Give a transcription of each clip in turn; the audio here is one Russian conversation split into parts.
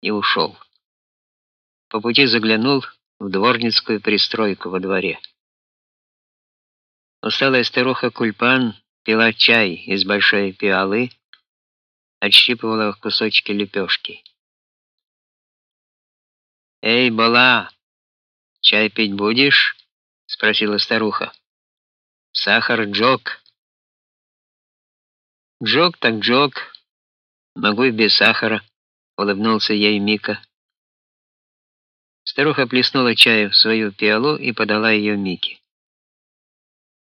и ушел. По пути заглянул в дворницкую пристройку во дворе. Усталая старуха Кульпан пила чай из большой пиалы, отщипывала кусочки лепешки. «Эй, Бала, чай пить будешь?» — спросила старуха. «Сахар джок». «Джок так джок. Могу и без сахара», — улыбнулся ей Мика. Старуха плеснула чаю в свою пиалу и подала ее Мике.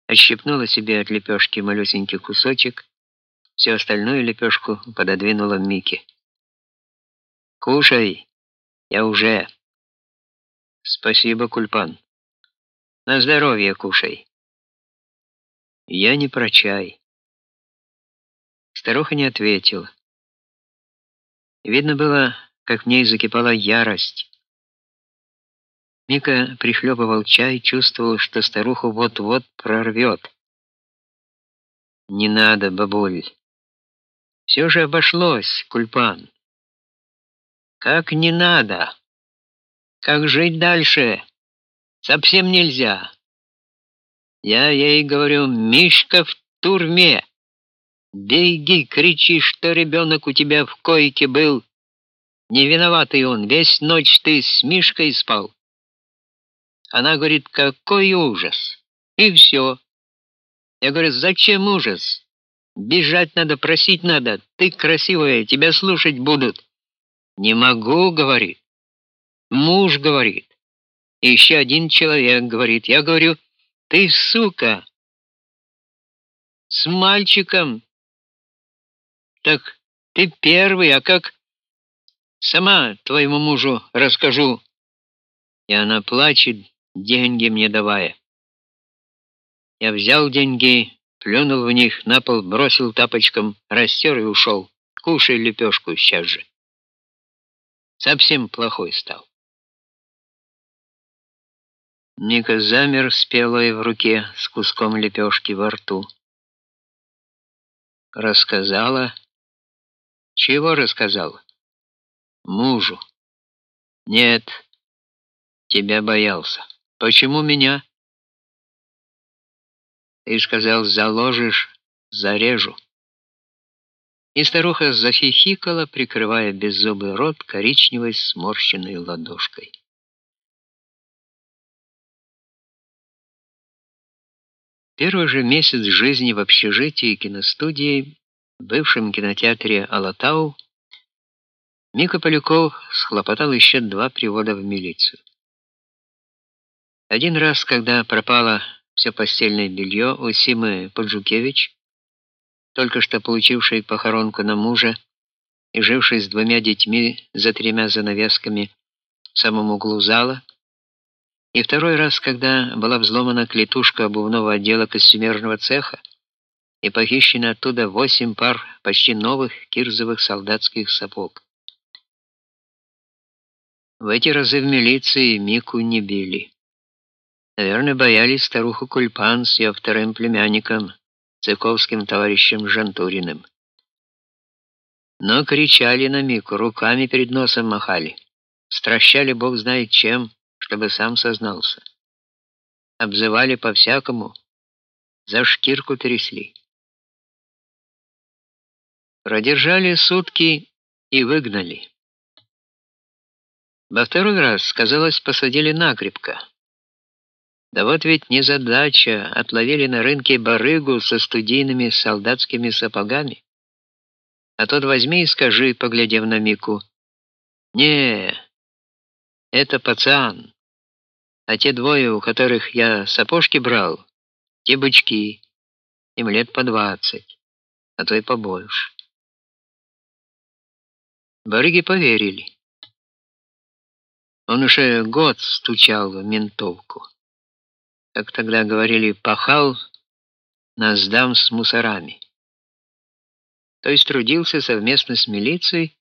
Отщипнула себе от лепешки малюсенький кусочек, всю остальную лепешку пододвинула Мике. «Кушай, я уже». «Спасибо, Кульпан. На здоровье кушай». «Я не про чай». Старуха не ответила. Видно было, как в ней закипала ярость. Мика прихлебывал чай, чувствовал, что старуху вот-вот прорвет. «Не надо, бабуль. Все же обошлось, Кульпан». «Как не надо? Как жить дальше? Совсем нельзя. Я ей говорю, Мишка в турме. Беги, кричи, что ребенок у тебя в койке был. Не виноватый он, весь ночь ты с Мишкой спал. Она говорит, какой ужас. И все. Я говорю, зачем ужас? Бежать надо, просить надо. Ты красивая, тебя слушать будут. Не могу, говорит. Муж говорит. И еще один человек говорит. Я говорю, ты сука. С мальчиком. Так ты первый, а как сама твоему мужу расскажу. И она плачет, деньги мне давая. Я взял деньги, плюнул в них, на пол бросил тапочком, растер и ушел. Кушай лепешку сейчас же. Совсем плохой стал. Ника замер с пелой в руке, с куском лепешки во рту. Рассказала. Чего рассказала? Мужу. Нет, тебя боялся. Почему меня? Ты сказал, заложишь, зарежу. И старуха захихикала, прикрывая беззубый рот коричневой сморщенной ладошкой. Первый же месяц жизни в общежитии и киностудии, бывшем кинотеатре Алатау, Мика Поляков схлопотал еще два привода в милицию. Один раз, когда пропало все постельное белье у Симы Поджукевич, только что получившей похоронку на мужа и жившей с двумя детьми за тремя занавесками в самом углу зала, и второй раз, когда была взломана клетушка обувного отдела костюмерного цеха и похищено оттуда восемь пар почти новых кирзовых солдатских сапог. В эти разы в милиции Мику не били. Наверное, боялись старуху Кульпан с ее вторым племянником, цыковским товарищем Жантуриным. Но кричали на Мику, руками перед носом махали. Стращали бог знает чем, чтобы сам сознался. Обзывали по-всякому, за шкирку трясли. Продержали сутки и выгнали. Во второй раз, казалось, посадили накрепко. Да вот ведь не задача, отловили на рынке барыгу со студийными солдатскими сапогами. А тот возьми и скажи, поглядев на Мику: "Не, это пацан. А те двое, у которых я сапожки брал, те бычки. Им лет по двадцать, а то и побольше". Барыги поверили. Он уже год стучал в ментовку как тогда говорили, пахал на сдам с мусорами. То есть трудился совместно с милицией,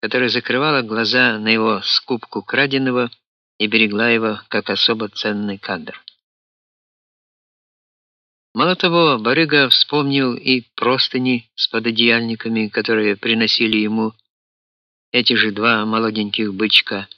которая закрывала глаза на его скупку краденого и берегла его как особо ценный кадр. Мало того, барыга вспомнил и простыни с пододеяльниками, которые приносили ему эти же два молоденьких бычка